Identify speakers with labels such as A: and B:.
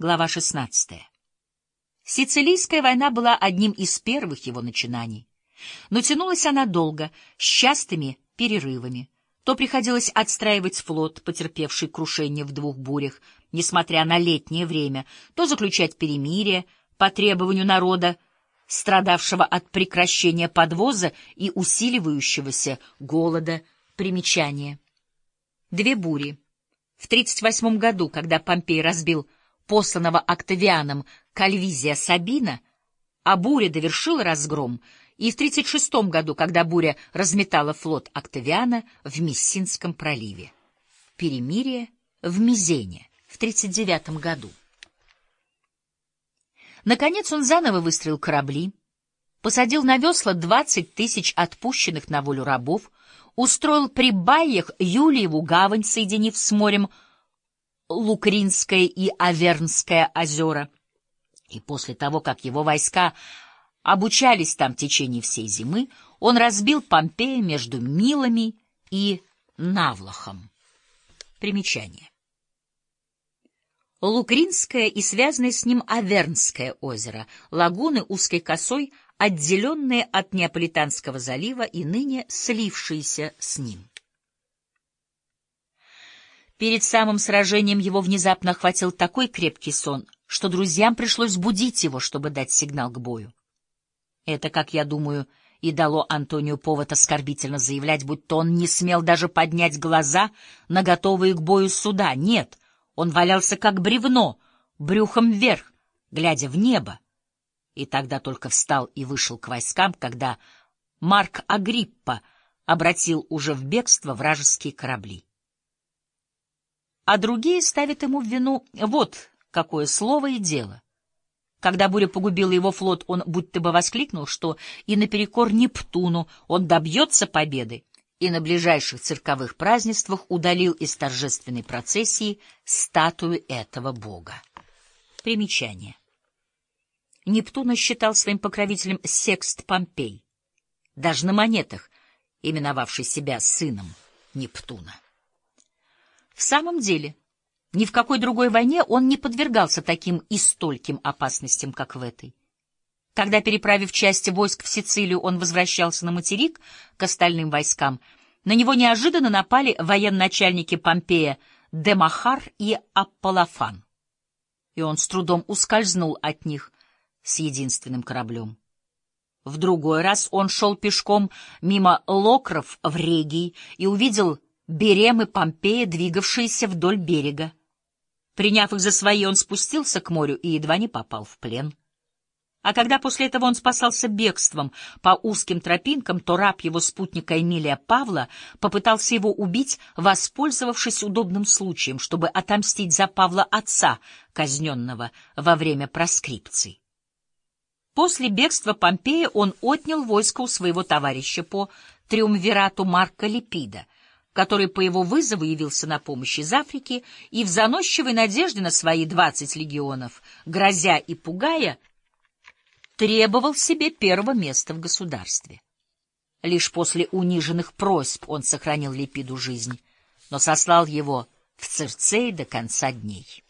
A: Глава 16. Сицилийская война была одним из первых его начинаний. Но тянулась она долго, с частыми перерывами. То приходилось отстраивать флот, потерпевший крушение в двух бурях, несмотря на летнее время, то заключать перемирие по требованию народа, страдавшего от прекращения подвоза и усиливающегося голода, примечания. Две бури. В 38 году, когда Помпей разбил посланного Октавианом Кальвизия Сабина, а буря довершила разгром, и в 36 году, когда буря разметала флот Октавиана в Мессинском проливе. Перемирие в Мизене в 39 году. Наконец он заново выстроил корабли, посадил на весла 20 тысяч отпущенных на волю рабов, устроил при Байях Юлиеву гавань, соединив с морем Лукринское и Авернское озера. И после того, как его войска обучались там в течение всей зимы, он разбил Помпея между Милами и Навлахом. Примечание. Лукринское и связанное с ним Авернское озеро, лагуны узкой косой, отделенные от Неаполитанского залива и ныне слившиеся с ним. Перед самым сражением его внезапно охватил такой крепкий сон, что друзьям пришлось будить его, чтобы дать сигнал к бою. Это, как я думаю, и дало Антонию повод оскорбительно заявлять, будто он не смел даже поднять глаза на готовые к бою суда. Нет, он валялся как бревно, брюхом вверх, глядя в небо. И тогда только встал и вышел к войскам, когда Марк Агриппа обратил уже в бегство вражеские корабли а другие ставят ему в вину вот какое слово и дело. Когда буря погубила его флот, он будто бы воскликнул, что и наперекор Нептуну он добьется победы, и на ближайших цирковых празднествах удалил из торжественной процессии статую этого бога. Примечание. Нептуна считал своим покровителем Секст Помпей, даже на монетах, именовавший себя сыном Нептуна. В самом деле, ни в какой другой войне он не подвергался таким и стольким опасностям, как в этой. Когда, переправив части войск в Сицилию, он возвращался на материк к остальным войскам, на него неожиданно напали военачальники Помпея Демахар и Аполлофан, и он с трудом ускользнул от них с единственным кораблем. В другой раз он шел пешком мимо Локров в Регии и увидел Берем и Помпея, двигавшиеся вдоль берега. Приняв их за свои, он спустился к морю и едва не попал в плен. А когда после этого он спасался бегством по узким тропинкам, то раб его спутника Эмилия Павла попытался его убить, воспользовавшись удобным случаем, чтобы отомстить за Павла отца, казненного во время проскрипций. После бегства Помпея он отнял войско у своего товарища по триумвирату Марка Липида — который по его вызову явился на помощь из Африки и в заносчивой надежде на свои двадцать легионов, грозя и пугая, требовал себе первого места в государстве. Лишь после униженных просьб он сохранил Липиду жизнь, но сослал его в Цирцей до конца дней.